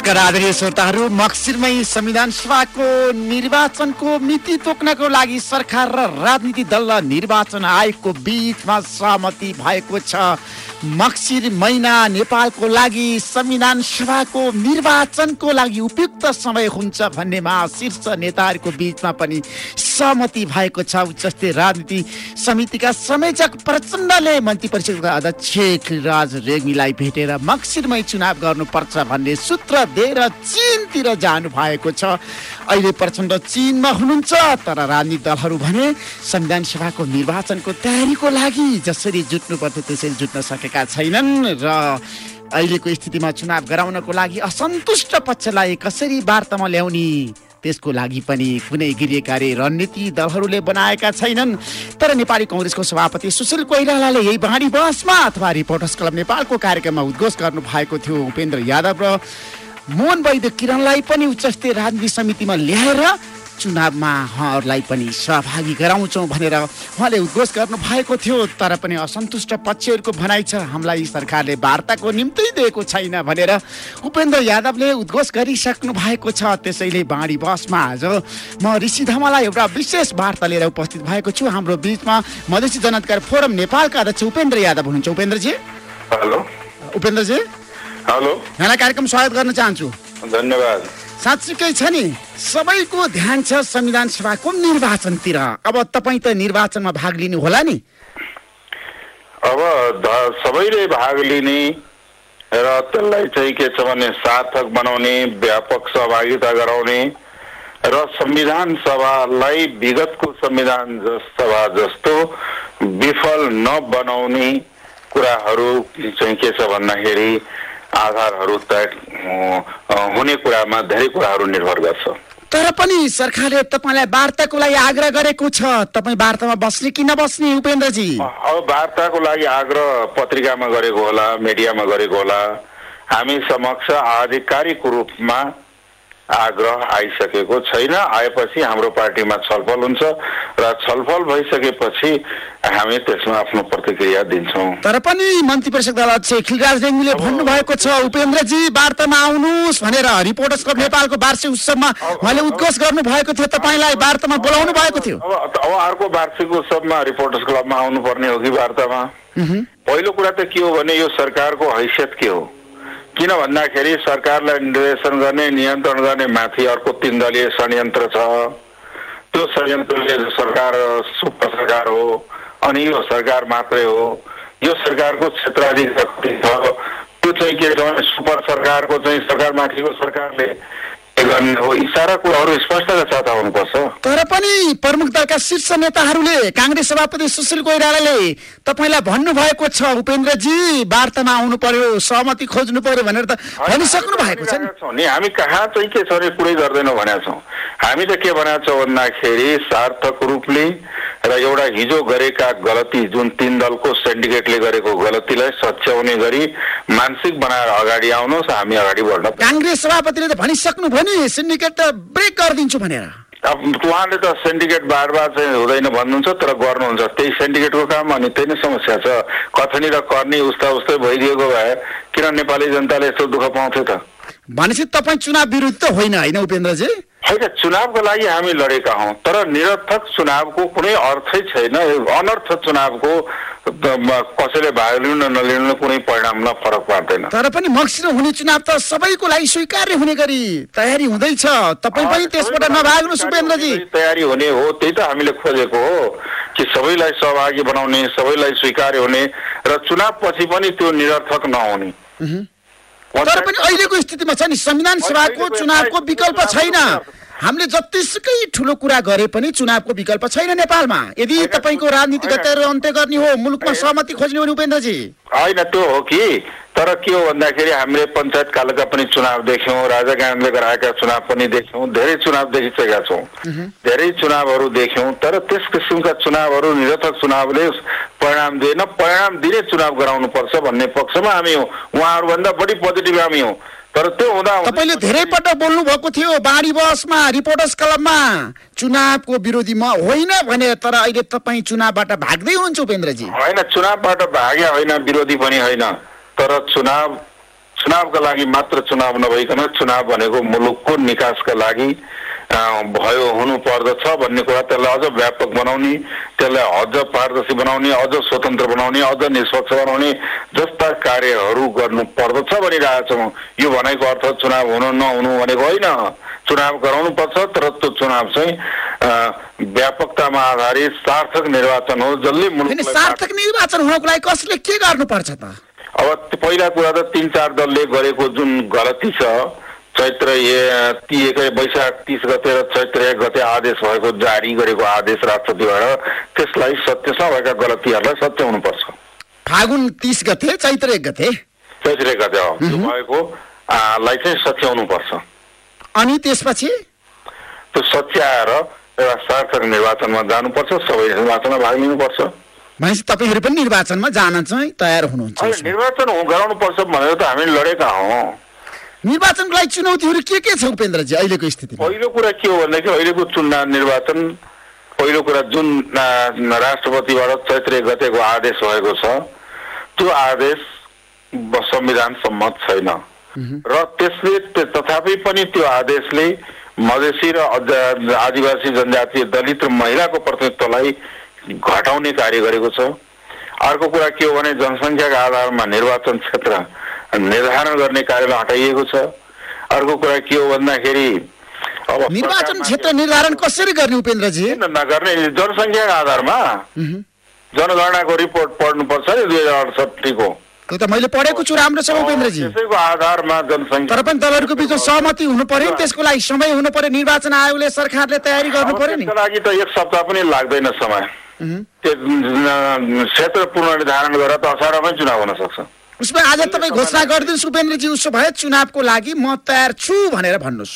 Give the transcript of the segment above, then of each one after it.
नमस्कार आदरणीय श्रोताहरू मक्सिरमै संविधान सभाको निर्वाचनको मिति तोक्नको लागि सरकार र राजनीति दल र निर्वाचन आयोगको बिचमा सहमति भएको छ। मक्सिर महिना नेपालको लागि संविधान सभाको निर्वाचनको लागि उपयुक्त समय हुन्छ भन्नेमा शीर्ष नेताहरूको बिचमा पनि सहमति भएको छ। जस्तै राजनीति समितिका संयोजक प्रचण्डले मन्त्री परिषदका अध्यक्ष खिलराज रेग्मीलाई भेटेर मक्सिरमै चुनाव गर्नुपर्छ भन्ने सूत्र दिएर चिनतिर जानु भएको छ। अहिले प्रचण्ड चिनमा हुनुहुन्छ तर राजनीतिक दलहरू भने संविधान सभाको निर्वाचनको तयारीको लागि जसरी जुट्नु पर्थ्यो त्यसरी जुट्न सकेका छैनन् र अहिलेको स्थितिमा चुनाव गराउनको लागि असन्तुष्ट पक्षलाई कसरी वार्तामा ल्याउने त्यसको लागि पनि कुनै गृह कार्य रणनीति दलहरूले बनाएका छैनन्। तर नेपाली कङ्ग्रेसको सभापति सुशील कोइरालाले यही बाँडी बसमा अथवा रिपोर्टर्स क्लब नेपालको कार्यक्रममा उद्घोष गर्नु भएको थियो। उपेन्द्र यादव र मोहन वैद्य किरणलाई पनि उच्चस्तरीय राजनीति समितिमा ल्याएर चुनावमा उहाँहरूलाई पनि सहभागी गराउँछौँ भनेर उहाँले उद्घोष गर्नु भएको थियो। तर पनि असन्तुष्ट पक्षहरूको भनाइ छ हामीलाई सरकारले वार्ताको निम्ति दिएको छैन भनेर उपेन्द्र यादवले उद्घोष गरिसक्नु भएको छ। त्यसैले बाँडी बसमा आज म ऋषि धमालाई एउटा विशेष वार्ता लिएर उपस्थित भएको छु। हाम्रो बिचमा मधेसी जनअधिकार फोरम नेपालका अध्यक्ष उपेन्द्र यादव हुनुहुन्छ। उपेन्द्रजी? हेलो। उपेन्द्रजी? हेलो। यहाँलाई कार्यक्रम स्वागत गर्न चाहन्छु। धन्यवाद। साँच्चीकै छ नि सबैको ध्यान छ संविधान सभाको निर्वाचनतिर। अब तपाईँ त निर्वाचनमा भाग लिनु होला नि। अब सबैले भाग लिने र त्यसलाई चाहिँ के छ भने सार्थक बनाउने व्यापक सहभागिता गराउने र संविधान सभालाई विगतको संविधान सभा जस्तो विफल नबनाउने कुराहरू चाहिँ के छ भन्दाखेरि आधारहरू तय हुने कुरामा धेरै कुराहरू निर्भर गर्छ। तर पनि सरकारले तपाईँलाई वार्ताको लागि आग्रह गरेको छ। तपाईँ वार्तामा बस्ने कि नबस्ने उपेन्द्रजी? अब वार्ताको लागि आग्रह पत्रिकामा गरेको होला मिडियामा गरेको होला। हामी समक्ष आधिकारिक रूपमा आग्रह आइसकेको छैन। आएपछि हाम्रो पार्टीमा छलफल हुन्छ र छलफल भइसकेपछि हामी त्यसमा आफ्नो प्रतिक्रिया दिन्छौँ। तर पनि मन्त्री परिषद अध्यक्ष खिलराज रेग्मीले भन्नुभएको छ उपेन्द्रजी वार्तामा आउनुहोस् भनेर रिपोर्टर्स क्लब नेपालको वार्षिक उत्सवमा उहाँले उद्घोष गर्नु भएको थियो तपाईँलाई वार्तामा बोलाउनु भएको थियो। अब अब अर्को वार्षिक उत्सवमा रिपोर्टर्स क्लबमा आउनुपर्ने हो कि वार्तामा? पहिलो कुरा त के हो भने यो सरकारको हैसियत के हो? किन भन्दाखेरि सरकारलाई निर्देशन गर्ने नियन्त्रण गर्ने माथि अर्को तिन दलीय षड्यन्त्र छ। त्यो षड्यन्त्रले सरकार सुपर सरकार हो अनि यो सरकार मात्रै हो। यो सरकारको क्षेत्राधिकार कति छ? त्यो चाहिँ के छ भने सुपर सरकारको चाहिँ सरकारमाथिको सरकारले के गर्ने हो? यी सारा कुराहरू स्पष्टता साथ आउनुपर्छ तर पनि प्रमुख दलका शीर्ष नेताहरूले काङ्ग्रेस सभापति सुशील कोइरालाले तपाईँलाई भन्नुभएको छ उपेन्द्रजी वार्तामा आउनु पर्यो सहमति खोज्नु पर्यो भनेर त भनिसक्नु भएको छ नि। छौँ नि हामी कहाँ चाहिँ के छ भने कुरै गर्दैनौँ भनेका छौँ। हामी त के भनेका छौँ भन्दाखेरि सार्थक रूपले र एउटा हिजो गरेका गलती जुन तिन दलको सिन्डिकेटले गरेको गलतीलाई सच्याउने गरी मानसिक बनाएर अगाडि आउनुहोस् हामी अगाडि बढ्न काङ्ग्रेस सभापतिले त भनिसक्नु भयो नि सिन्डिकेट त ब्रेक गरिदिन्छु भनेर। अब उहाँले त सिन्डिकेट बार बार चाहिँ हुँदैन भन्नुहुन्छ तर गर्नुहुन्छ। त्यही सिन्डिकेटको काम अनि त्यही नै समस्या छ। कथनी र कर्नी उस्ता उस्तै भइदिएको भए किन नेपाली जनताले यस्तो दुःख पाउँथ्यो त? भनेपछि तपाईँ चुनाव विरुद्ध त होइन होइन उपेन्द्रजी? होइन चुनावको लागि हामी लडेका हौँ तर निरर्थक चुनावको कुनै अर्थै छैन। अनर्थ चुनावको कसैले भाग लिनु नलिनु कुनै परिणाममा फरक पार्दैन। तर पनि मक्सिर हुने चुनाव त सबैको लागि स्वीकार्य हुने गरी तयारी हुँदैछ। तपाईँ पनि त्यसबाट नभाग्नुहोस् उपेन्द्रजी तयारी हुने हो त्यही त हामीले खोजेको हो कि सबैलाई सहभागी बनाउने सबैलाई स्वीकार्य हुने र चुनाव पछि पनि त्यो निरर्थक नहुने। तर पनि अहिलेको स्थितिमा छ नि संविधान सभाको चुनावको विकल्प छैन। हामीले जतिसुकै ठुलो कुरा गरे पनि चुनावको विकल्प छैन नेपालमा। यदि तपाईँको राजनीतिक हतियार अन्त्य गर्ने हो मुलुकमा सहमति खोज्ने हो भने उपेन्द्रजी होइन त्यो हो कि। तर के हो भन्दाखेरि हामीले पञ्चायत कालका पनि चुनाव देख्यौँ राजा गान्धीले गराएका चुनाव पनि देख्यौँ धेरै चुनाव देखिसकेका छौँ। धेरै चुनावहरू देख्यौँ तर त्यस किसिमका चुनावहरू निरर्थक चुनावले परिणाम दिएन। परिणाम दिने चुनाव गराउनु पर्छ भन्ने पक्षमा हामी हौँ। उहाँहरूभन्दा बढी पोजिटिभ हामी हौँ। तर त्यो हुँदा तपाईँले धेरै पटक बोल्नु भएको थियो बाढी बसमा रिपोर्टर्स क्लबमा। चुनावको विरोधीमा होइन भने तर अहिले तपाईँ चुनावबाट भाग्दै हुनुहुन्छ उपेन्द्रजी। होइन चुनावबाट भाग्या होइन विरोधी पनि होइन। तर चुनाव चुनावका लागि मात्र चुनाव नभइकन चुनाव भनेको मुलुकको निकासका लागि भयो हुनु पर्दछ भन्ने कुरा त्यसलाई अझ व्यापक बनाउने त्यसलाई अझ पारदर्शी बनाउने अझ स्वतन्त्र बनाउने अझ निष्पक्ष बनाउने जस्ता कार्यहरू गर्नु पर्दछ भनिरहेछौँ यो भनेको अर्थ चुनाव हुनु नहुनु भनेको होइन। चुनाव गराउनु पर्छ तर त्यो चुनाव चाहिँ व्यापकतामा आधारित सार्थक निर्वाचन हो। जसले सार्थक निर्वाचन हुनको लागि कसले के गर्नुपर्छ त? अब पहिला कुरा त तिन चार दलले गरेको जुन गलती छ चैत्र ती एकै वैशाख तिस गते र चैत्र एक गते आदेश भएको जारी गरेको आदेश राष्ट्रपतिबाट त्यसलाई सत्यसँग भएका गलतीहरूलाई सत्य हुनुपर्छ। फागुन तिस गते चैत्र एक गते? चैत्र एक गते भएको लाई चाहिँ सच्याउनुपर्छ अनि त्यसपछि? त्यो सच्याएर एउटा सार्थक निर्वाचनमा जानुपर्छ सबै निर्वाचनमा भाग लिनुपर्छ। भनेपछि तपाईँहरू पनि निर्वाचनमा जान चाहिँ तयार हुनुहुन्छ। निर्वाचन गराउनुपर्छ भनेर त हामी लडेका हौँ। निर्वाचनको लागि चुनौतीहरू के के छ उपेन्द्रजी अहिलेको स्थितिमा? पहिलो कुरा के हो भनेदेखि अहिलेको चुनाव निर्वाचन पहिलो कुरा जुन राष्ट्रपतिबाट चैत्र गतेको आदेश भएको छ त्यो आदेश संविधान सम्मत छैन। र त्यसले तथापि पनि त्यो आदेशले मधेसी र आदिवासी जनजातीय दलित र महिलाको प्रतिनिधित्वलाई घटाउने कार्य गरेको छ। अर्को कुरा के हो भने जनसङ्ख्याका आधारमा निर्वाचन क्षेत्र निर्धारण गर्ने कार्यलाई हटाइएको छ। अर्को कुरा के हो भन्दाखेरि अब निर्वाचन क्षेत्र निर्धारण कसरी गर्ने उपेन्द्रजी? नगर्ने? जनसङ्ख्याका आधारमा जनगणनाको रिपोर्ट पढ्नुपर्छ नि दुई हजार अडसठीको त्यो त मैले पढेको छु राम्रो छ उपेन्द्रजी। त्यसैको आधारमा जनसङ्ख्या। तर पनि दलहरूको बिचमा सहमति हुनु पर्यो नि त्यसको लागि समय हुनु पर्यो निर्वाचन आयोगले सरकारले तयारी गर्नु पर्यो नि। लागि त एक सप्ताह पनि लाग्दैन समय। त्यो क्षेत्र पुनर्निर्धारण गरेर त असारमै चुनाव हुन सक्छ। उसमा आज तपाईँ घोषणा गरिदिनुहोस् उपेन्द्रजी उसो भए चुनावको लागि म तयार छु भनेर भन्नुहोस्।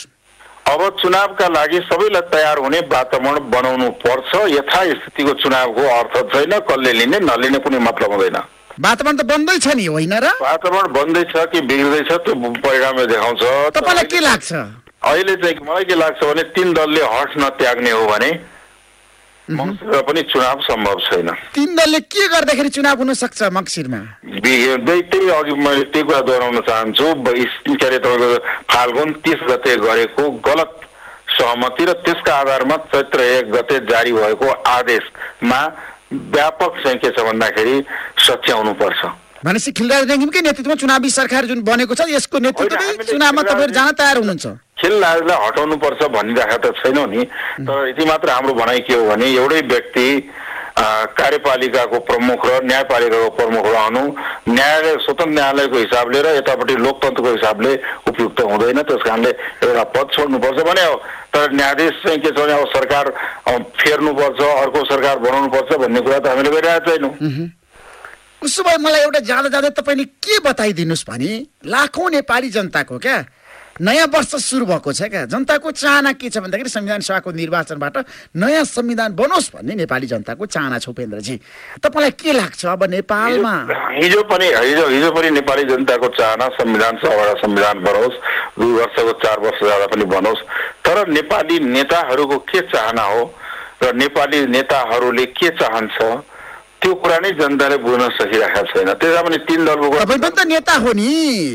अब चुनावका लागि सबैलाई तयार हुने वातावरण बनाउनु पर्छ। यथास्थितिको चुनावको अर्थ छैन कसले लिने नलिने कुनै मतलब हुँदैन। वातावरण त बन्दैछ नि होइन र? वातावरण बन्दैछ कि बिग्दैछ त्यो परिणामले देखाउँछ। तपाईँलाई के लाग्छ? अहिले चाहिँ मलाई के लाग्छ भने तिन दलले हट नत्याग्ने हो भने मङ्सिरमा पनि चुनाव सम्भव छैन। तिन दलले के गर्दाखेरि चुनाव हुन सक्छ मक्सिरमा बि- त्यही अघि मैले त्यही कुरा दोहोऱ्याउन चाहन्छु। के अरे तपाईँको फाल्गुन तिस गते गरेको गलत सहमति र त्यसका आधारमा चैत्र एक गते जारी भएको आदेशमा व्यापक चाहिँ के छ भन्दाखेरि सच्याउनु पर्छ भनेपछि खिलराज रेग्मीकै नेतृत्वमा चुनावी सरकार जुन बनेको छ यसको नेतृत्वमै हामीले चुनावमा तपाईँहरू जान तयार हुनुहुन्छ। खेलराजलाई हटाउनु पर्छ भनिरहेका त छैनौँ नि। तर यति मात्र हाम्रो भनाइ के हो भने एउटै व्यक्ति कार्यपालिकाको प्रमुख र न्यायपालिकाको प्रमुख रहनु न्यायालय स्वतन्त्र न्यायालयको हिसाबले र यतापट्टि लोकतन्त्रको हिसाबले उपयुक्त हुँदैन। त्यस कारणले एउटा पद छोड्नुपर्छ भने हो। तर न्यायाधीश चाहिँ के छ भने अब सरकार फेर्नुपर्छ अर्को सरकार बनाउनुपर्छ भन्ने कुरा त हामीले गरिरहेको छैनौँ। उसो भए मलाई एउटा जाँदा जाँदै तपाईँले के बताइदिनुहोस् भने लाखौँ नेपाली जनताको क्या नयाँ वर्ष सुरु भएको छ क्या जनताको चाहना के छ भन्दाखेरि संविधान सभाको निर्वाचनबाट नयाँ संविधान बनोस् भन्ने नेपाली जनताको चाहना छ उपेन्द्रजी। तपाईँलाई के लाग्छ अब नेपालमा? हिजो पनि हिजो हिजो पनि नेपाली जनताको चाहना संविधान सभाबाट संविधान बनोस् दुई वर्षको चार वर्ष जाँदा पनि बनोस्। तर नेपाली नेताहरूको के चाहना हो? र नेपाली नेताहरूले के चाहन्छ? त्यो कुरा नै जनताले बुझ्न सकिरहेका छैन। त्यसमा पनि तिन दलको तपाईँ पनि त नेता हो नि।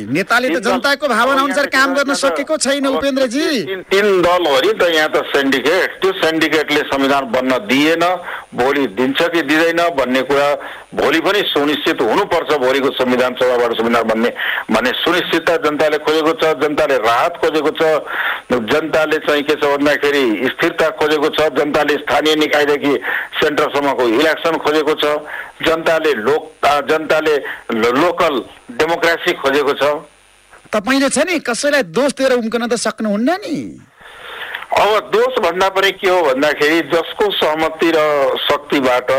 नेताले त जनताको भावना अनुसार काम गर्न सकेको छैन उपेन्द्रजी। तिन तिन दल हो नि त यहाँ त सेन्डिकेट त्यो सेन्डिकेटले संविधान बन्न दिएन भोलि दिन्छ कि दिँदैन भन्ने कुरा भोलि पनि सुनिश्चित हुनुपर्छ भोलिको संविधान सभाबाट संविधान बन्ने भन्ने सुनिश्चितता जनताले खोजेको छ जनताले राहत खोजेको छ। जनताले चाहिँ के छ भन्दाखेरि स्थिरता खोजेको छ जनताले स्थानीय निकायदेखि सेन्टरसम्मको इलेक्सन खोजेको छ। जनताले लोक जनताले लोकल डेमोक्रेसी खोजेको छ। तपाईँले छ नि कसैलाई दोष दिएर उम्कन त सक्नुहुन्न नि। अब दोष भन्दा पनि के हो भन्दाखेरि जसको सहमति र शक्तिबाट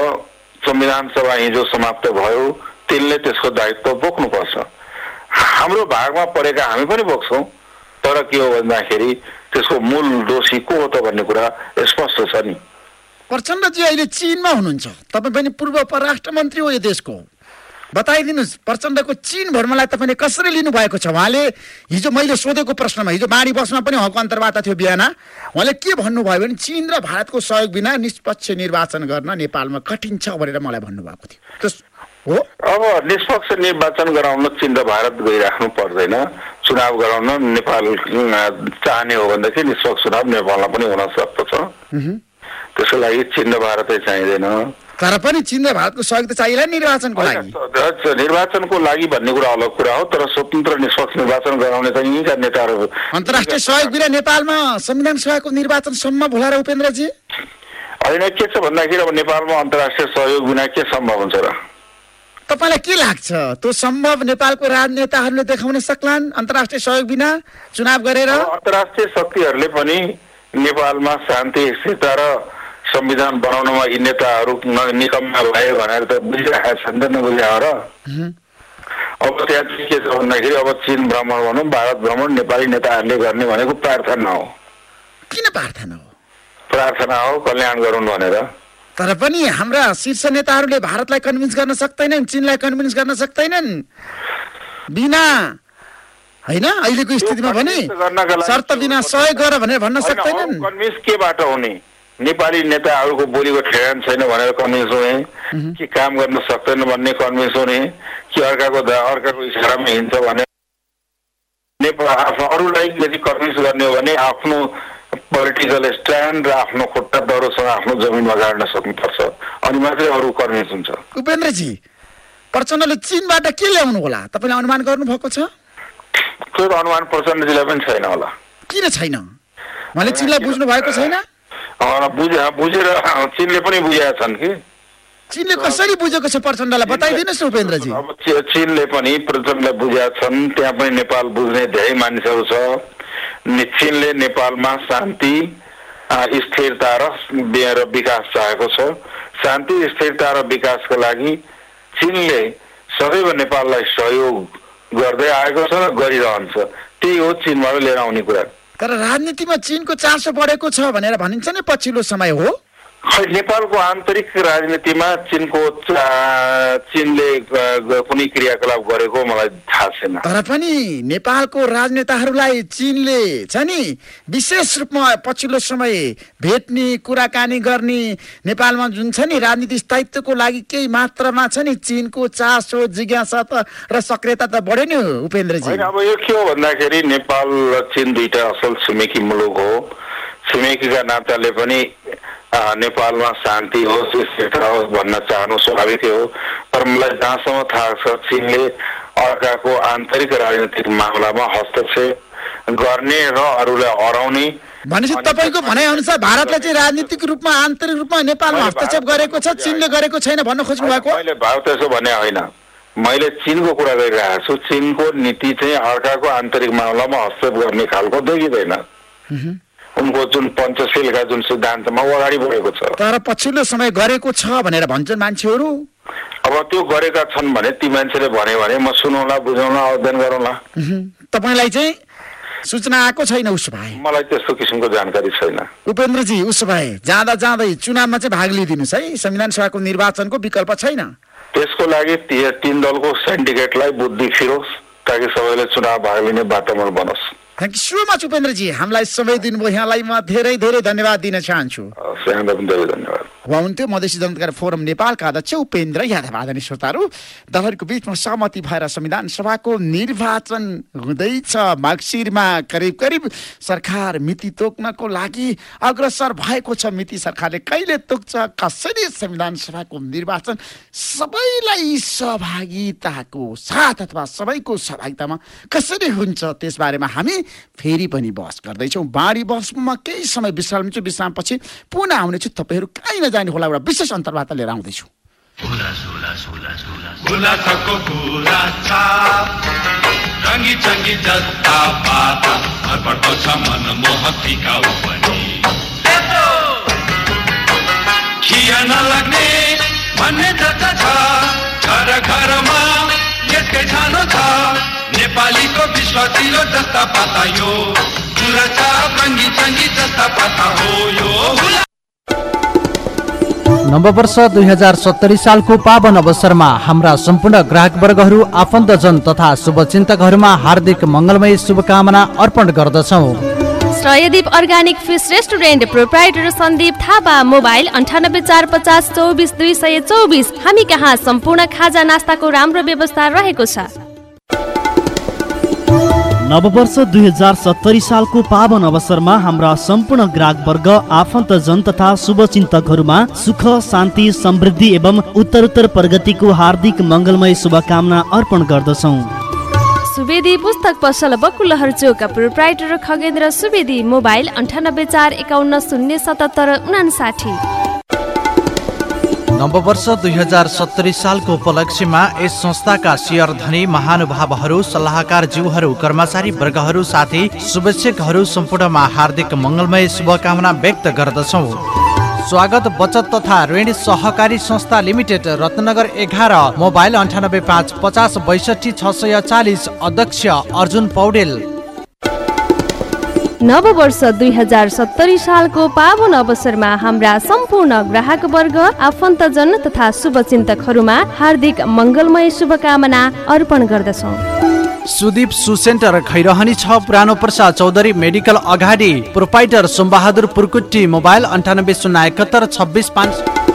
संविधान सभा हिजो समाप्त भयो तिनले त्यसको दायित्व बोक्नुपर्छ। हाम्रो भागमा परेका हामी पनि बोक्छौँ तर के हो भन्दाखेरि त्यसको मूल दोषी को हो त भन्ने कुरा स्पष्ट छ नि। प्रचण्डजी अहिले चिनमा हुनुहुन्छ। तपाईँ पनि पूर्व परराष्ट्र मन्त्री हो यो देशको। बताइदिनुहोस् प्रचण्डको चिन भ्रमणलाई तपाईँले कसरी लिनुभएको छ? उहाँले हिजो मैले सोधेको प्रश्नमा हिजो बाढी बसमा पनि हक अन्तर्वार्ता थियो बिहान। उहाँले के भन्नुभयो भने चिन र भारतको सहयोग बिना निष्पक्ष निर्वाचन गर्न नेपालमा कठिन छ भनेर मलाई भन्नुभएको थियो। हो? अब निष्पक्ष निर्वाचन गराउन चिन्ह भारत गइराख्नु पर्दैन। चुनाव गराउन नेपाल चाहने हो भनेदेखि निष्पक्ष चुनाव नेपालमा पनि हुन सक्दछ। त्यसको लागि चिन्ह भारतै चाहिँदैन। तर पनि चिन्ह भारतको सहयोग त चाहिएला निर्वाचनको लागि। निर्वाचनको लागि भन्ने कुरा अलग कुरा हो तर स्वतन्त्र निष्पक्ष निर्वाचन गराउने चाहिँ यहीँका नेताहरू अन्तर्राष्ट्रिय सहयोग बिना नेपालमा संविधान सभाको निर्वाचन सम्भव होला र उपेन्द्रजी? होइन के छ भन्दाखेरि अब नेपालमा अन्तर्राष्ट्रिय सहयोग बिना के सम्भव हुन्छ र? तपाईँलाई के लाग्छ? त्यो सम्भव नेपालको राजनेताहरूले देखाउन सक्लान् अन्तर्राष्ट्रिय सहयोग बिना चुनाव गरेर? अन्तर्राष्ट्रिय शक्तिहरूले पनि नेपालमा शान्ति स्थिरता र संविधान बनाउनमा यी नेताहरू निकम्मा भयो भनेर त बुझिरहेका छन् त नबुझ्या हो र अब त्यहाँ चाहिँ के छ भन्दाखेरि अब चिन भ्रमण भनौँ भारत भ्रमण नेपाली नेताहरूले गर्ने भनेको प्रार्थना हो। किन प्रार्थना हो? प्रार्थना हो कल्याण गरौँ भनेर। तर पनि हाम्रा शीर्ष नेताहरूले भारतलाई कन्भिन्स गर्न सक्दैनन् चिनलाई कन्भिन्स गर्न सक्दैनन्। बिना होइन अहिलेको स्थितिमा भने शर्त बिना सहयोग गर भनेर भन्न सक्दैनन्। कन्भिन्स केबाट हुने? नेपाली नेताहरूको बोलीको ठेगान छैन भनेर कन्भिन्स हुने कि काम गर्न सक्दैन भन्ने कन्भिन्स हुने कि अर्काको अर्काको इसारामा हिँड्छ भने नेपाल आफ्नो अरूलाई यदि कन्भिन्स गर्ने हो भने आफ्नो पोलिटिकल स्ट्यान्ड र आफ्नो खुट्टा दह्रोसँग आफ्नो जमिनमा गाड्न सक्नुपर्छ। अनि मात्रै अरू कन्भिन्स हुन्छ। उपेन्द्रजी प्रचण्डले चिनबाट के ल्याउनु होला? तपाईँले अनुमान गर्नुभएको छ? त्यो अनुमान प्रचण्डजीलाई पनि छैन होला। किन छैन? उहाँले चिनलाई बुझ्नु भएको छैन? बुझे बुझेर चिनले पनि बुझेका छन् कि? चिनले कसरी बुझेको छ प्रचण्डलाई? बताइदिनुहोस् न उपेन्द्रजी अब चिनले पनि प्रचण्डलाई बुझेका छन्। त्यहाँ पनि नेपाल बुझ्ने धेरै मानिसहरू छ। चिनले नेपालमा शान्ति स्थिरता र विकास चाहेको छ। शान्ति स्थिरता र विकासको लागि चिनले सदैव नेपाललाई सहयोग गर्दै आएको छ र गरिरहन्छ। त्यही हो चिनबाट लिएर आउने कुरा। तर राजनीतिमा चिनको चासो बढेको छ भनेर भनिन्छ नि पछिल्लो समय हो। खै नेपालको आन्तरिक राजनीतिमा चिनको चिनले कुनै क्रियाकलाप गरेको मलाई थाहा छैन। तर पनि नेपालको राजनेताहरूलाई चिनले छ नि विशेष रूपमा पछिल्लो समय भेट्ने कुराकानी गर्ने नेपालमा जुन छ नि राजनीति स्थायित्वको लागि केही मात्रामा छ नि चिनको चासो जिज्ञासा त र सक्रियता त बढ्यो नि उपेन्द्रजी। अब यो के हो भन्दाखेरि नेपाल र चिन दुईटा असल छिमेकी मुलुक हो। छिमेकीका नाताले पनि नेपालमा शान्ति होस् स्थिरता होस् भन्न चाहनु स्वाभाविकै हो। तर मलाई जहाँसम्म थाहा छ चिनले अर्काको आन्तरिक राजनीतिक मामलामा हस्तक्षेप गर्ने र अरूलाई हराउने भनेपछि तपाईँको भनाइ अनुसार भारतले चाहिँ राजनीतिक रूपमा आन्तरिक रूपमा नेपालमा हस्तक्षेप गरेको छ। चिनले गरेको छैन भन्न खोज्नु भएको? मैले भारत यसो भने होइन। मैले चिनको कुरा गरिरहेको छु। चिनको नीति चाहिँ अर्काको आन्तरिक मामलामा हस्तक्षेप गर्ने खालको देखिँदैन। उनको जुन पञ्चशीलका जुन सिद्धान्तमा ऊ अगाडि बढेको छ। तर पछिल्लो समय गरेको छ भनेर भन्छन् मान्छेहरू? अब त्यो गरेका छन् भने ती मान्छेले भन्यो भने म सुनौला बुझौँला अध्ययन गरौँला। तपाईँलाई चाहिँ सूचना आएको छैन उसो भए मलाई त्यस्तो किसिमको जानकारी छैन। उपेन्द्रजी उसो भए जाँदा जाँदै चुनावमा चाहिँ भाग लिइदिनुहोस् है। संविधान सभाको निर्वाचनको विकल्प छैन। त्यसको लागि तीन दलको सिन्डिकेटलाई बुद्धि फिरोस् ताकि सबैले चुनाव भाग लिने वातावरण बनोस्। थ्याङ्क यू सो मच उपेन्द्रजी हामीलाई समय दिनुभयो यहाँलाई म धेरै धेरै धन्यवाद दिन चाहन्छु धन्यवाद उहाँ हुन्थ्यो मधेसी जनताकारी फोरम नेपालका अध्यक्ष उपेन्द्र यादव। आदरणीय श्रोताहरू दलहरूको बिचमा सहमति भएर संविधान सभाको निर्वाचन हुँदैछ। मक्सिरमा करिब करिब सरकार मिति तोक्नको लागि अग्रसर भएको छ। मिति सरकारले कहिले तोक्छ कसरी संविधान सभाको निर्वाचन सबैलाई सहभागिताको साथ अथवा सबैको सहभागितामा कसरी हुन्छ त्यसबारेमा हामी फेरि पनि बहस गर्दैछौँ। बाढी बहसमा केही समय विश्राम लिन्छु विश्रामपछि पुनः आउनेछु। तपाईँहरू कहीँ नजाने होला एउटा विशेष अन्तर्वार्ता लिएर आउँदैछु। भन्ने छ घर घरमा नेपालीको जस्ता पाता यो कुरा छाप रङ्गी चङ्गी जस्ता पाता हो यो नववर्ष दुई हजार सत्तरी सालको पावन अवसरमा हाम्रा सम्पूर्ण ग्राहकवर्गहरू आफन्तजन तथा शुभचिन्तकहरूमा हार्दिक मङ्गलमय शुभकामना अर्पण गर्दछौँ। Shreedeep organic fish restaurant proprietor Sandeep Thapa mobile अन्ठानब्बे चार पचास चौबिस दुई सय चौबिस। हामी कहाँ सम्पूर्ण खाजा नास्ताको राम्रो व्यवस्था रहेको छ? नववर्ष दुई हजार सत्तरी सालको पावन अवसरमा हाम्रा सम्पूर्ण ग्राहक वर्ग आफन्तजन तथा शुभचिन्तकहरूमा सुख शान्ति समृद्धि एवं उत्तरोत्तर प्रगतिको हार्दिक मङ्गलमय शुभकामना अर्पण गर्दछौँ। सुवेदी पुस्तक पसल बकुलहर चोक प्रोप्राइटर खगेन्द्र सुवेदी मोबाइल अन्ठानब्बे चार एकाउन्न शून्य सतहत्तर उनासाठी नववर्ष दुई हजार सत्तरी सालको उपलक्ष्यमा यस संस्थाका शेयर धनी महानुभावहरू सल्लाहकार जीवहरू कर्मचारी वर्गहरू साथै शुभेच्छकहरू सम्पूर्णमा हार्दिक मङ्गलमय शुभकामना व्यक्त गर्दछौँ। स्वागत बचत तथा ऋण सहकारी संस्था लिमिटेड रत्नगर एघार मोबाइल अन्ठानब्बे पाँच पचास बैसठी छ सय चालिस अध्यक्ष अर्जुन पौडेल। नव वर्ष दुई हजार सत्तरी सालको पावन अवसरमा हाम्रा सम्पूर्ण ग्राहक वर्ग आफन्तजन तथा शुभचिन्तकहरूमा हार्दिक मङ्गलमय शुभकामना अर्पण गर्दछौँ। सुदीप सुसेन्टर खैरहनी छ पुरानो पर्सा चौधरी मेडिकल अगाडि प्रोपाइटर सोमबहादुर पुर्कुट्टी मोबाइल अन्ठानब्बे शून्य एकहत्तर छब्बिस पाँच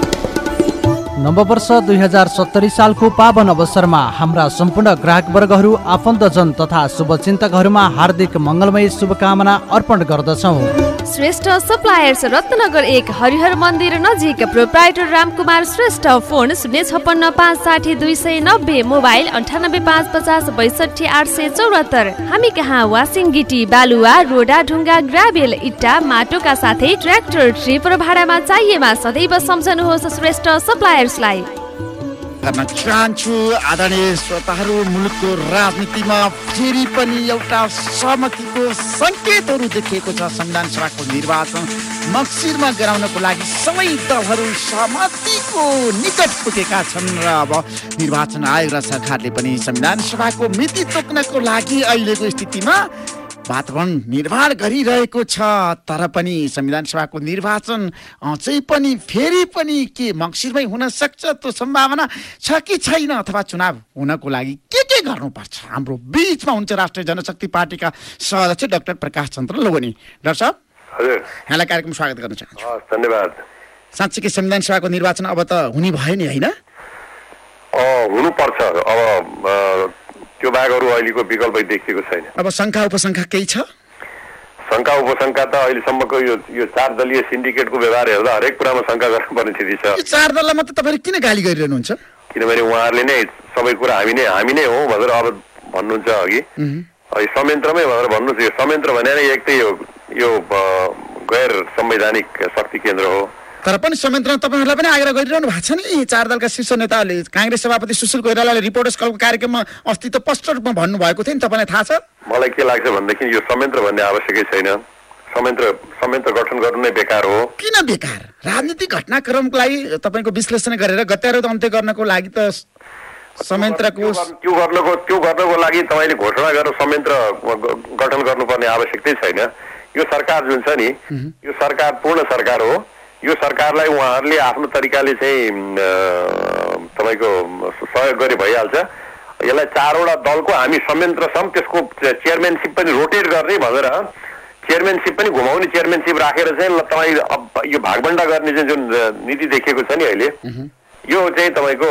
नववर्ष दुई हजार सत्तरी सालको पावन अवसरमा हाम्रा सम्पूर्ण ग्राहक वर्गहरू आफन्तजन तथा शुभचिन्तकहरूमा हार्दिक मङ्गलमय शुभकामना अर्पण गर्दछौँ। श्रेष्ठ सप्लायर्स रत्नगर एक हरिहर मन्दिर नजिक प्रोप्राइटर रामकुमार श्रेष्ठ फोन शून्य छप्पन्न पाँच साठी दुई सय नब्बे मोबाइल अन्ठानब्बे पाँच पचास बैसठी आठ सय चौरात्तर हामी कहाँ? वासिङ गिटी बालुवा रोडा ढुङ्गा ग्राभेल इट्टा माटोका साथै ट्र्याक्टर ट्रिपर भाडामा चाहिएमा सदैव सम्झनुहोस् श्रेष्ठ सप्लायर्सलाई गर्न चाहन्छु आदरणीय श्रोताहरू मुलुकको राजनीतिमा फेरि पनि एउटा सहमतिको सङ्केतहरू देखिएको छ। संविधान सभाको निर्वाचन मक्सिरमा गराउनको लागि सबै दलहरू सहमतिको निकट पुगेका छन् र अब निर्वाचन आयोग र सरकारले पनि संविधान सभाको मिति तोक्नको लागि अहिलेको स्थितिमा वातावरण निर्माण गरिरहेको छ। तर पनि संविधान सभाको निर्वाचन अझै पनि फेरि पनि के मक्सिरमै हुन सक्छ त्यो सम्भावना छ कि छैन अथवा चुनाव हुनको लागि के के गर्नुपर्छ? हाम्रो बिचमा हुन्छ राष्ट्रिय जनशक्ति पार्टीका सदस्य डाक्टर प्रकाश चन्द्र लोगनी। डाक्टर साहब हजुर। यहाँलाई कार्यक्रम स्वागत गर्न चाहन्छु। धन्यवाद। साँच्चीकै संविधान सभाको निर्वाचन अब त हुने भयो नि होइन? हुनुपर्छ। अब त्यो अरू अहिलेको विकल्प देखिएको छैन। अब शङ्का उपशङ्का केही छ? शङ्का उपशङ्का त अहिलेसम्मको यो यो चार दलीय सिन्डिकेटको व्यवहार हेर्दा हरेक कुरामा शङ्का गर्नुपर्ने स्थिति छ। यो चार दललाई मात्रै तपाईँले किन गाली गरिरहनुहुन्छ? किनभने उहाँहरूले नै सबै कुरा हामी नै हामी नै हौ भनेर अब भन्नुहुन्छ अघि। संयन्त्रमै भनेर भन्नुहुन्छ यो संयन्त्र भने नै एक त यो गैर संवैधानिक शक्ति केन्द्र हो। तर पनि संयन्त्रमा तपाईँहरूलाई पनि आग्रह गरिरहनु भएको छ नि। चार दलका शीर्ष नेताहरूले काङ्ग्रेस सभापति सुशील कोइरालाले रिपोर्टर्स क्लबको कार्यक्रममा अस्ति त स्पष्ट रूपमा भन्नुभएको थियो नि तपाईँलाई थाहा छ? मलाई के लाग्छ भनेदेखि यो संयन्त्र भन्ने आवश्यकै छैन। संयन्त्र संयन्त्र गठन गर्नु नै बेकार हो। किन बेकार? राजनीतिक घटनाक्रमको लागि तपाईँको विश्लेषण गरेर गत्यारोध अन्त्य गर्नको लागि त संयन्त्रको त्यो गर्- त्यो गर्नको त्यो गर्नको लागि तपाईँले घोषणा गरेर संयन्त्र गठन गर्नुपर्ने आवश्यकतै छैन। यो सरकार जुन छ नि यो सरकार पूर्ण सरकार हो। यो सरकारलाई उहाँहरूले आफ्नो तरिकाले चाहिँ तपाईँको सहयोग गरे भइहाल्छ। यसलाई चारवटा दलको हामी संयन्त्र छौँ त्यसको चेयरम्यानसिप पनि रोटेट गर्ने भनेर चेयरम्यानसिप पनि घुमाउने चेयरम्यानसिप राखेर चाहिँ ल तपाईँ अब यो भागभन्डा गर्ने चाहिँ जुन नीति देखिएको छ नि अहिले यो चाहिँ तपाईँको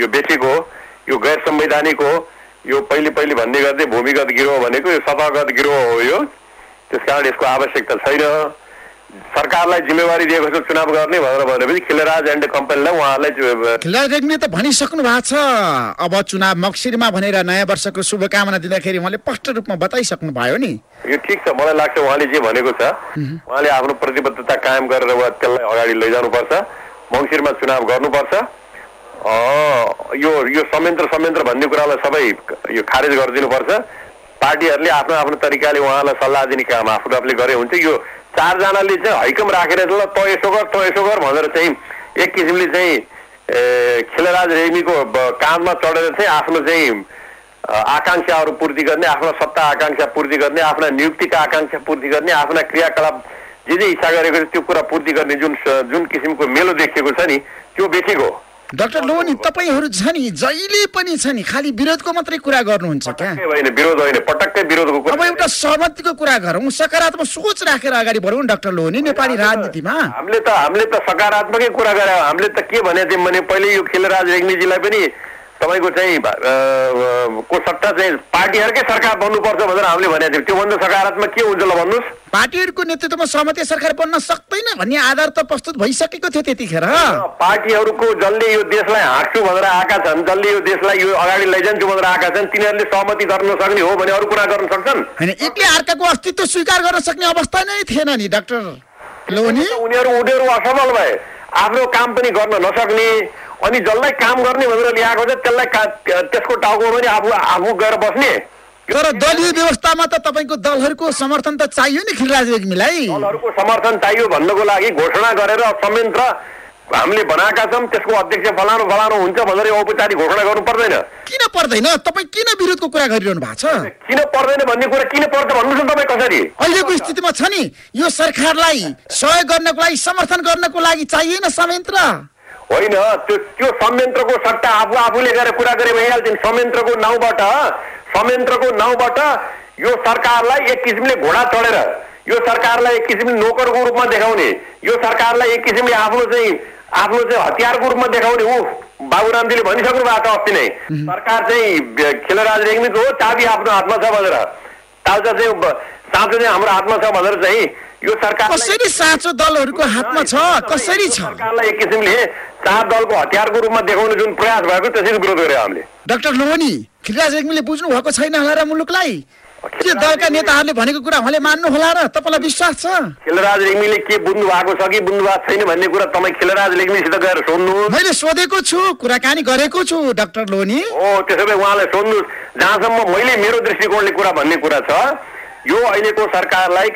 यो बेचेको हो यो गैर संवैधानिक हो यो पहिले पहिले भन्ने गर्दै भूमिगत गिरोह भनेको यो सतहगत गिरोह हो यो। त्यसकारण यसको आवश्यकता छैन। सरकारलाई जिम्मेवारी दिएको छ चुनाव गर्ने भनेर भनेपछि खिलराज एन्ड कम्पनीलाई उहाँहरूलाई चु- खिलाडी रेग्मीले त भनिसक्नु भएको छ। अब चुनाव मक्सिरमा भनेर नयाँ वर्षको शुभकामना दिँदाखेरि उहाँले स्पष्ट रूपमा बताइसक्नु भयो नि। यो ठिक छ मलाई लाग्छ उहाँले जे भनेको छ उहाँले आफ्नो प्रतिबद्धता कायम गरेर त्यसलाई अगाडि लैजानुपर्छ। मङ्सिरमा चुनाव गर्नुपर्छ। यो यो संयन्त्र संयन्त्र भन्ने कुरालाई सबै यो खारेज गरिदिनुपर्छ। पार्टीहरूले आफ्नो आफ्नो तरिकाले उहाँलाई सल्लाह दिने काम आफू आफूले गरे हुन्छ। यो चारजनाले चाहिँ हैकम राखेर ल त यसो गर त यसो गर भनेर चाहिँ एक किसिमले चाहिँ खिलराज रेग्मीको ब- काँधमा चढेर चाहिँ आफ्नो चाहिँ आकाङ्क्षाहरू पूर्ति गर्ने आफ्ना सत्ता आकाङ्क्षा पूर्ति गर्ने आफ्ना नियुक्तिका आकाङ्क्षा पूर्ति गर्ने आफ्ना क्रियाकलाप जे जे इच्छा गरेको छ त्यो कुरा पूर्ति गर्ने जुन जुन किसिमको मेलो देखिएको छ नि त्यो बेठेको हो। डाक्टर लोनी तपाईँहरू छ नि जहिले पनि छ नि खालि विरोधको मात्रै कुरा गर्नुहुन्छ क्या। पटक्कै होइन विरोध होइन पटक्कै विरोधको कुरा अब एउटा सहमतिको कुरा गरौँ सकारात्मक सोच राखेर अगाडि बढौँ डाक्टर लोहनी नेपाली राजनीतिमा। हामीले त हामीले त सकारात्मकै कुरा गरे हामीले त के भनेको थियौँ भने पहिले यो खेलराज रेग्मीजीलाई पनि तपाईँको चाहिँ को सट्टा चाहिँ पार्टीहरूकै सरकार बन्नुपर्छ भनेर हामीले भनेको थियौँ। त्योभन्दा सकारात्मक के हुन्छ ल भन्नुहोस्। पार्टीहरूको नेतृत्वमा सहमति सरकार बन्न सक्दैन भन्ने आधार त प्रस्तुत भइसकेको थियो त्यतिखेर। पार्टीहरूको जसले यो देशलाई हाँक्छु भनेर आएका छन् जसले यो देशलाई यो अगाडि लैजान्छु भनेर आएका छन् तिनीहरूले सहमति गर्न सक्ने हो भने अरू कुरा गर्न सक्छन्? होइन एकले अर्काको अस्तित्व स्वीकार गर्न सक्ने अवस्था नै थिएन नि डाक्टर उनीहरू उनीहरू असफल भए। आफ्नो काम पनि गर्न नसक्ने अनि जसलाई काम गर्ने भनेर ल्याएको छ त्यसलाई त्यसको टाउको पनि आफू आफू गएर बस्ने। तर दलीय व्यवस्थामा त तपाईँको दलहरूको समर्थन त चाहियो नि खिलराज रेग्मीलाई। दलहरूको समर्थन चाहियो भन्नको लागि घोषणा गरेर संयन्त्र हामीले बनाएका छौँ त्यसको अध्यक्ष फलानु फलानु हुन्छ भनेर औपचारिक घोषणा गर्नु पर्दैन। किन पर्दैन? तपाईँ किन विरोधको कुरा गरिरहनु भएको छ? किन पर्दैन भन्ने कुरा किन पर्छ भन्नुहोस् न तपाईँ कसरी? अहिलेको स्थितिमा छ नि यो सरकारलाई सहयोग गर्नको लागि समर्थन गर्नको लागि चाहिएन संयन्त्र। होइन त्यो त्यो संयन्त्रको सट्टा आफू आफूले गएर कुरा गरे भइहाल्थ्यो संयन्त्रको नाउँबाट संयन्त्रको नाउँबाट यो सरकारलाई एक किसिमले घोडा चढेर यो सरकारलाई एक किसिमले नोकरको रूपमा देखाउने यो सरकारलाई एक किसिमले आफ्नो चाहिँ आफ्नो चाहिँ हतियारको रूपमा देखाउने ऊ बाबुरामजीले भनिसक्नु भएको छ अस्ति नै। सरकार चाहिँ खेलराज रेग्मीको हो चाबी आफ्नो हातमा छ भनेर। ताजा चाहिँ साँचो चाहिँ हाम्रो हातमा छ भनेर चाहिँ यो सरकार कसरी साँचो दलहरूको हातमा छ? कसरी छ? सरकारलाई एक किसिमले चार दलको हतियारको रूपमा देखाउने जुन प्रयास भएको त्यसैको विरोध गर्यो हामीले। डाक्टर लोहनी खिलराज रेग्मीले बुझ्नु भएको छैन होला र मुलुकलाई? के दलका नेताहरूले भनेको कुरा उहाँले मान्नु होला र? तपाईँलाई विश्वास छ? खेलराज रेग्मीले के बुझ्नु भएको छ कि बुझ्नु भएको छैन भन्ने कुरा तपाईँ खेलराज रेग्मीसित गएर सोध्नु मैले सोधेको छु कुराकानी गरेको छु डाक्टर लोहनी। हो त्यसो भए उहाँलाई सोध्नु जहाँसम्म मैले मेरो दृष्टिकोणले कुरा भन्ने कुरा छ यो अहिलेको सरकारलाई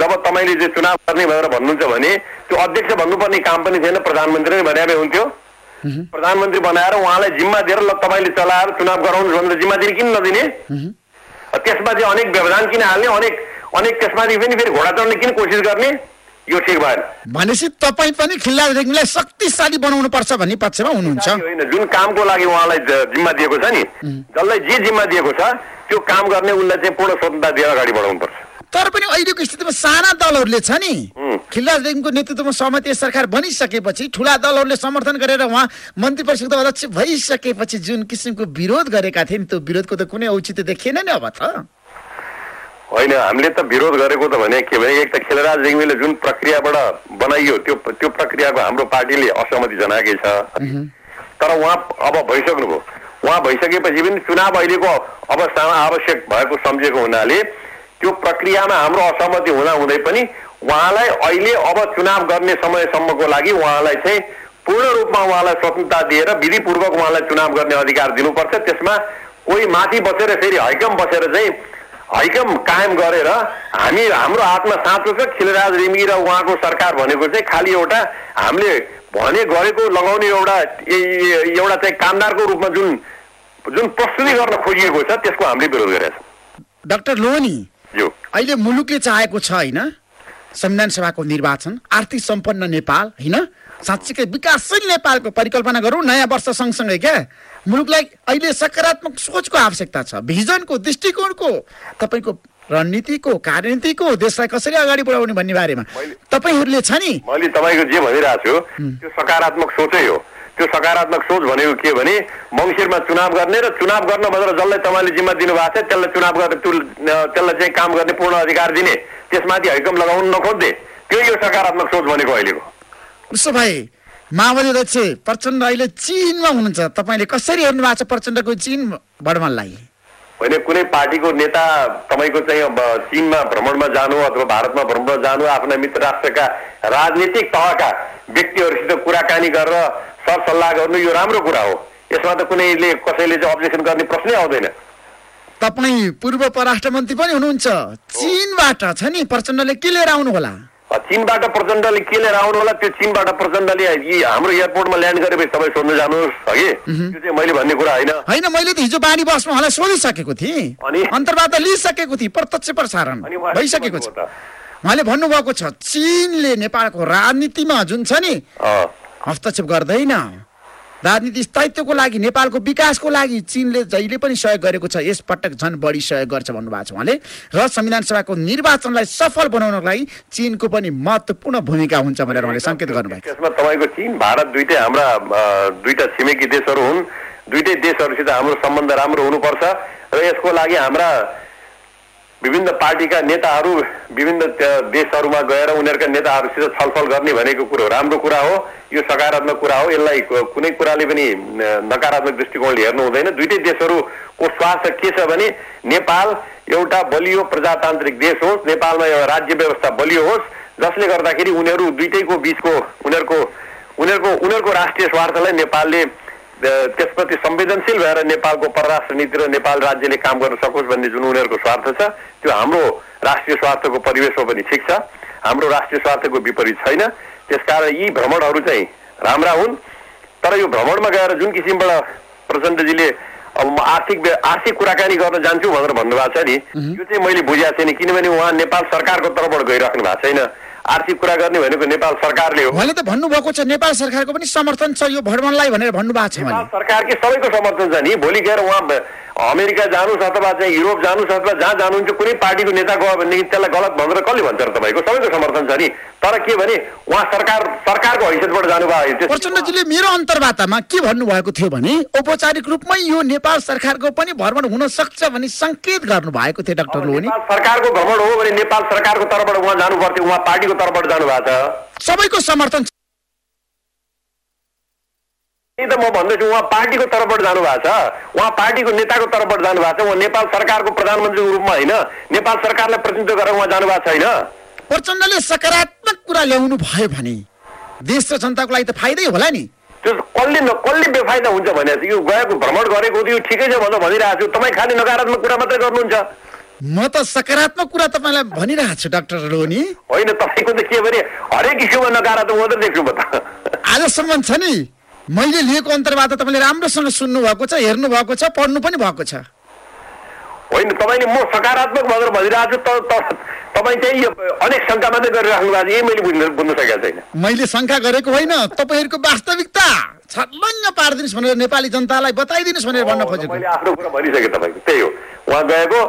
जब तपाईँले चाहिँ चुनाव गर्ने भनेर भन्नुहुन्छ भने त्यो अध्यक्ष भन्नुपर्ने काम पनि थिएन प्रधानमन्त्री नै भने हुन्थ्यो। प्रधानमन्त्री बनाएर उहाँलाई जिम्मा दिएर ल तपाईँले चलाएर चुनाव गराउनु भनेर जिम्मा दिने किन नदिने? त्यसमा चाहिँ अनेक व्यवधान किन हाल्ने अनेक अनेक त्यसमाथि पनि फेरि घोडा चढ्ने किन कोसिस गर्ने? यो ठिक भएन। भनेपछि तपाईँ पनि रेग्मीलाई शक्तिशाली बनाउनु पर्छ भन्ने पक्षमा हुनुहुन्छ। होइन जुन कामको लागि उहाँलाई ज- जिम्मा दिएको छ नि जसलाई जे जिम्मा दिएको छ त्यो काम गर्ने उसलाई चाहिँ पूर्ण स्वतन्त्रता दिएर अगाडि बढाउनुपर्छ तर पनि अहिलेको स्थितिमा साना दलहरूले छ नि। रेग्मीको नेतृत्वमा सहमति सरकार बनिसकेपछि ठुला दलहरूले समर्थन गरेर उहाँ मन्त्री परिषदको अध्यक्ष भइसकेपछि जुन किसिमको विरोध गरेका थिए नि त्यो विरोधको त कुनै औचित्य देखिएन नि अब त। होइन हामीले त विरोध गरेको त भने के भने एक त खेलराज रेग्मीले जुन प्रक्रियाबाट बनाइयो त्यो त्यो प्रक्रियाको हाम्रो पार्टीले असहमति जनाएकै छ। तर उहाँ अब भइसक्नुभयो। उहाँ भइसकेपछि पनि चुनाव अहिलेको अवस्थामा आवश्यक भएको सम्झेको हुनाले त्यो प्रक्रियामा हाम्रो असहमति हुँदा हुँदै पनि उहाँलाई अहिले अब चुनाव गर्ने समयसम्मको लागि उहाँलाई चाहिँ पूर्ण रूपमा उहाँलाई स्वतन्त्रता दिएर विधिपूर्वक उहाँलाई चुनाव गर्ने अधिकार दिनुपर्छ। त्यसमा कोही माथि बसेर फेरि हैकम बसेर चाहिँ हैकम कायम गरेर हामी हाम्रो हातमा साँचो छ खिलराज रिमी र उहाँको सरकार भनेको चाहिँ खालि एउटा हामीले भने गरेको लगाउने एउटा एउटा चाहिँ कामदारको रूपमा जुन जुन प्रस्तुति गर्न खोजिएको छ त्यसको हामीले विरोध गरेका छौँ। डाक्टर लोहनी जो अहिले मुलुकले चाहेको छ होइन? संविधान सभाको निर्वाचन आर्थिक सम्पन्न नेपाल होइन? साँच्चीकै विकासशील नेपालको परिकल्पना गरौँ नयाँ वर्ष सँगसँगै क्या? मुलुकलाई अहिले सकारात्मक सोचको आवश्यकता छ भिजनको दृष्टिकोणको तपाईँको रणनीतिको कार्यनीतिको देशलाई कसरी अगाडि बढाउने भन्ने बारेमा। तपाईँहरूले छ नि? मैले तपाईँको जे भनिरहेको छु त्यो सकारात्मक सोचै हो। त्यो सकारात्मक सोच भनेको के भने मङ्सिरमा चुनाव गर्ने र चुनाव गर्न भनेर जसलाई तपाईँले जिम्मा दिनुभएको छ त्यसलाई चुनाव गर्ने त्यो- त्यसलाई चाहिँ काम गर्ने पूर्ण अधिकार दिने त्यसमाथि हैकम लगाउनु नखोज्ने। त्यो यो सकारात्मक सोच भनेको अहिलेको। उसो भए माओवादी अध्यक्ष प्रचण्ड अहिले चिनमा हुनुहुन्छ। तपाईँले कसरी हेर्नु भएको छ प्रचण्डको चिन बढमनलाई होइन कुनै पार्टीको नेता तपाईँको चाहिँ चिनमा भ्रमणमा जानु अथवा भारतमा भ्रमणमा जानु आफ्ना मित्र राष्ट्रका राजनीतिक तहका व्यक्तिहरूसित कुराकानी गरेर सरसल्लाह गर्नु यो राम्रो कुरा हो। यसमा त कुनैले कसैले चाहिँ अब्जेक्सन गर्ने प्रश्नै आउँदैन। तपाईँ पूर्व परराष्ट्र मन्त्री पनि हुनुहुन्छ। चिनबाट छ नि प्रचण्डले के लिएर आउनु होला चिनबाट प्रचण्डले के लिएर आउनु होला त्यो चिनबाट प्रचण्डले यी हाम्रो एयरपोर्टमा ल्यान्ड गरेपछि तपाईँ सोध्नु जानुहोस् हगि। त्यो चाहिँ मैले भन्ने कुरा होइन। होइन मैले त हिजो बानी बसमा उहाँलाई सोधिसकेको थिएँ। अनि? अन्तर्वार्ता लिइसकेको थिएँ प्रत्यक्ष प्रसारण भइसकेको छ? उहाँले भन्नुभएको छ चिनले नेपालको राजनीतिमा जुन छ नि हस्तक्षेप गर्दैन। राजनीति स्थायित्वको लागि नेपालको विकासको लागि चीनले जहिले पनि सहयोग गरेको छ यस पटक झन् बढी सहयोग गर्छ भन्नुभएको छ उहाँले। र संविधान सभाको निर्वाचनलाई सफल बनाउनको लागि चीनको पनि महत्त्वपूर्ण भूमिका हुन्छ भनेर उहाँले सङ्केत गर्नुभएको त्यसमा तपाईँको चिन भारत दुइटै हाम्रा दुईटा छिमेकी देशहरू हुन्। दुइटै देशहरूसित हाम्रो सम्बन्ध राम्रो हुनुपर्छ। र यसको लागि हाम्रा विभिन्न पार्टीका नेताहरू विभिन्न देशहरूमा गएर उनीहरूका नेताहरूसित छलफल गर्ने भनेको कुरो राम्रो कुरा हो यो सकारात्मक कुरा हो। यसलाई कुनै कुराले पनि नकारात्मक दृष्टिकोणले हेर्नु हुँदैन। दुइटै देशहरूको स्वार्थ के छ भने नेपाल एउटा बलियो प्रजातान्त्रिक देश होस् नेपालमा एउटा राज्य व्यवस्था बलियो होस् जसले गर्दाखेरि उनीहरू दुइटैको बिचको उनीहरूको उनीहरूको उनीहरूको राष्ट्रिय स्वार्थलाई नेपालले त्यसप्रति संवेदनशील भएर नेपालको परराष्ट्र नीति र नेपाल राज्यले काम गर्न सकोस् भन्ने जुन उनीहरूको स्वार्थ छ त्यो हाम्रो राष्ट्रिय स्वार्थको परिवेशमा पनि ठिक छ। हाम्रो राष्ट्रिय स्वार्थको विपरीत छैन। त्यसकारण यी भ्रमणहरू चाहिँ राम्रा हुन्। तर यो भ्रमणमा गएर जुन किसिमबाट प्रचण्डजीले अब म आर्थिक आर्थिक कुराकानी गर्न जान्छु भनेर भन्नुभएको छ नि यो चाहिँ मैले बुझेको छैन। किनभने उहाँ नेपाल सरकारको तर्फबाट गइराख्नु भएको छैन। आर्थिक कुरा गर्ने भनेको नेपाल सरकारले हो। उहाँले त भन्नुभएको छ नेपाल सरकारको पनि समर्थन छ यो भ्रमणलाई भनेर भन्नुभएको छ सरकारकै सबैको समर्थन छ नि। भोलि गएर उहाँ अमेरिका जानुहोस् अथवा चाहिँ युरोप जानुहोस् अथवा जहाँ जानुहुन्छ कुनै पार्टीको नेता गयो भनेदेखि त्यसलाई गलत भनेर कसले भन्छ र तपाईँको? सबैको समर्थन छ नि। तर के भने उहाँ सरकार सरकारको हैसियतबाट जानुभयो। प्रचण्डजीले मेरो अन्तर्वार्तामा के भन्नुभएको थियो भने औपचारिक रूपमै यो नेपाल सरकारको पनि भ्रमण हुन सक्छ भन्ने सङ्केत गर्नुभएको थियो डाक्टर लोनी सरकारको भ्रमण हो भने नेपाल सरकारको तर्फबाट उहाँ जानु पर्थ्यो उहाँ पार्टीको तर्फबाट जानुभएको छ। सबैको समर्थन। त्यही त म भन्दैछु उहाँ पार्टीको तर्फबाट जानु भएको छ। उहाँ पार्टीको नेताको तर्फबाट जानु भएको छ। उहाँ नेपाल सरकारको प्रधानमन्त्रीको रूपमा होइन। नेपाल सरकारलाई प्रतिनिधित्व गरेर उहाँ जानु भएको छैन। प्रचण्डले सकारात्मक कुरा ल्याउनु भयो भने देश र जनताको लागि त फाइदै होला नि। त्यो कसले न कसले बेफाइदा हुन्छ भने यो गएको भ्रमण गरेको यो ठिकै छ भनेर भनिरहेको छु। तपाईँ खालि नकारात्मक कुरा मात्रै गर्नुहुन्छ। म त सकारात्मक कुरा तपाईँलाई भनिरहेको छु डाक्टर लोनी होइन तपाईँको त के भने हरेक किसिममा नकारात्मक मात्रै देख्छु म त। आजसम्म छ नि। मैले लिएको अन्तर्वार्ता तपाईँले राम्रोसँग सुन्नु भएको छ हेर्नु भएको छ पढ्नु पनि भएको छ। होइन तपाईँले म सकारात्मक भनेर भनिरहेको छु तपाईँ चाहिँ यो अनेक शङ्का मात्रै गरिराख्नु भएको छ यही मैले बुझ्न बुझ्न सकेको छैन। मैले शङ्का गरेको होइन तपाईँहरूको वास्तविकता छर्लङ्ग पारिदिनुहोस् भनेर नेपाली जनतालाई बताइदिनुहोस् भनेर भन्न खोजेको। मैले आफ्नो कुरा भनिसकेँ तपाईँको त्यही हो। उहाँ गएको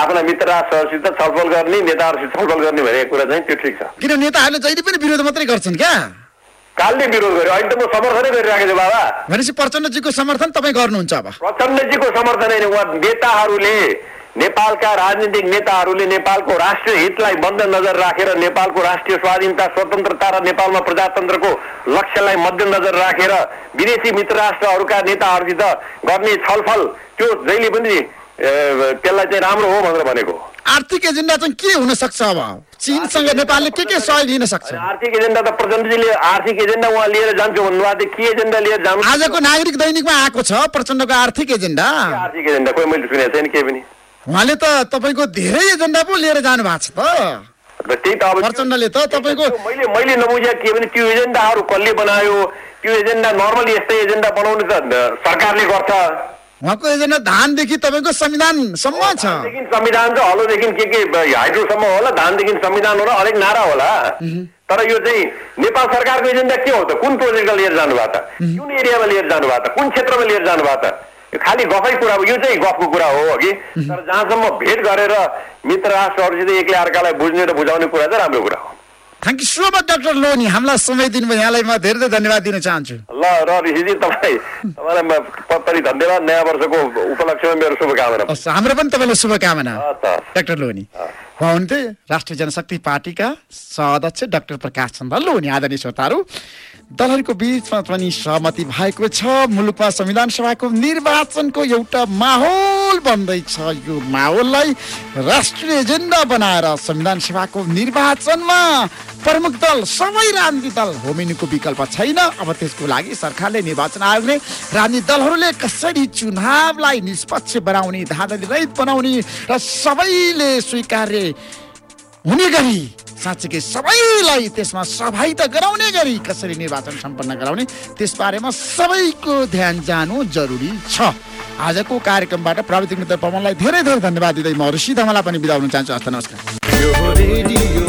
आफ्ना मित्र राष्ट्रहरूसित छलफल गर्ने नेताहरूसित छलफल गर्ने भनेको कुरा चाहिँ त्यो ठिक छ। किन नेताहरूले जहिले पनि विरोध मात्रै गर्छन् क्या? कालले विरोध गर्यो। अहिले त म समर्थनै गरिरहेको छु बाबा। भनेपछि प्रचण्डजीको समर्थन तपाईँ गर्नुहुन्छ अब। प्रचण्डजीको समर्थन होइन। उहाँ नेताहरूले नेपालका राजनीतिक नेताहरूले नेपालको राष्ट्रिय हितलाई बन्द नजर राखेर नेपालको राष्ट्रिय स्वाधीनता स्वतन्त्रता र नेपालमा प्रजातन्त्रको लक्ष्यलाई मध्यनजर राखेर विदेशी मित्र राष्ट्रहरूका नेताहरूसित गर्ने छलफल त्यो जहिले पनि त्यसलाई चाहिँ राम्रो हो भनेर भनेको। आर्थिक एजेन्डा चाहिँ के हुन सक्छ अब? चीनसँग नेपालले के के सहयोग लिन सक्छ? आर्थिक एजेन्डा त प्रचण्डजीले आर्थिक एजेन्डा उहाँ लिएर जान्छु भन्नुभएको थियो। के एजेन्डा लिएर जानु? आजको नागरिक दैनिकमा आएको छ प्रचण्डको आर्थिक एजेन्डा? आर्थिक एजेन्डा? कोही मैले सुनेको छैन केही पनि। उहाँले त तपाईँको धेरै एजेन्डा पो लिएर जानु भएको छ त। त्यही त अब प्रचण्डले त तपाईँको मैले मैले नबुझे के भने त्यो एजेन्डाहरू कसले बनायो? त्यो एजेन्डा नर्मली यस्तै एजेन्डा बनाउनु त सरकारले गर्छ। उहाँको एजेन्डा धानदेखि तपाईँको संविधानसम्म छ। संविधान छ हलोदेखि के के हाइड्रोसम्म होला धानदेखि संविधान होला हरेक नारा होला। तर यो चाहिँ नेपाल सरकारको एजेन्डा के हो त? कुन प्रोजेक्टमा लिएर जानु भएको त कुन एरियामा लिएर जानु भएको त? कुन क्षेत्रमा लिएर जानु भएको त? यो खालि गफै कुरा हो यो चाहिँ गफको कुरा हो अघि तर जहाँसम्म भेट गरेर मित्र राष्ट्रहरूसित एक्लै अर्कालाई बुझ्ने र बुझाउने कुरा चाहिँ राम्रो कुरा हो। Thank you so much doctor Loni हामीलाई समय दिनुभयो यहाँलाई म धेरै धेरै धन्यवाद दिन चाहन्छु। ल र ऋषिजी तपाईँ तपाईँलाई पनि धन्यवाद नयाँ वर्षको उपलक्ष्यमा मेरो शुभकामना। हस्, हाम्रो पनि तपाईँलाई शुभकामना। डाक्टर लोनी। उहाँ हुनुहुन्थ्यो राष्ट्रिय जनशक्ति पार्टीका सहअध्यक्ष डाक्टर प्रकाश चन्द्र लोनी आदरणीय श्रोताहरू। दलहरूको बिचमा पनि सहमति भएको छ। मुलुकमा संविधान सभाको निर्वाचनको एउटा माहौल बन्दैछ यो माहौललाई राष्ट्रिय एजेन्डा बनाएर संविधान सभाको निर्वाचनमा प्रमुख दल सबै राजनीतिक दल होमिनुको विकल्प छैन। अब त्यसको लागि सरकारले निर्वाचन आयोगले राजनीतिक दलहरूले कसरी चुनावलाई निष्पक्ष बनाउने धाँधली रहित बनाउने र सबैले स्वीकार्य हुने गरी साँच्चीकै सबैलाई त्यसमा सहभागिता गराउने गरी कसरी निर्वाचन सम्पन्न गराउने त्यसबारेमा सबैको ध्यान जानु जरुरी छ। आजको कार्यक्रमबाट प्राविधिक मित्र पवनलाई धेरै धेरै धन्यवाद दिँदै म ऋषि धमला पनि बिदा हुन चाहन्छु। हस्त नमस्कार।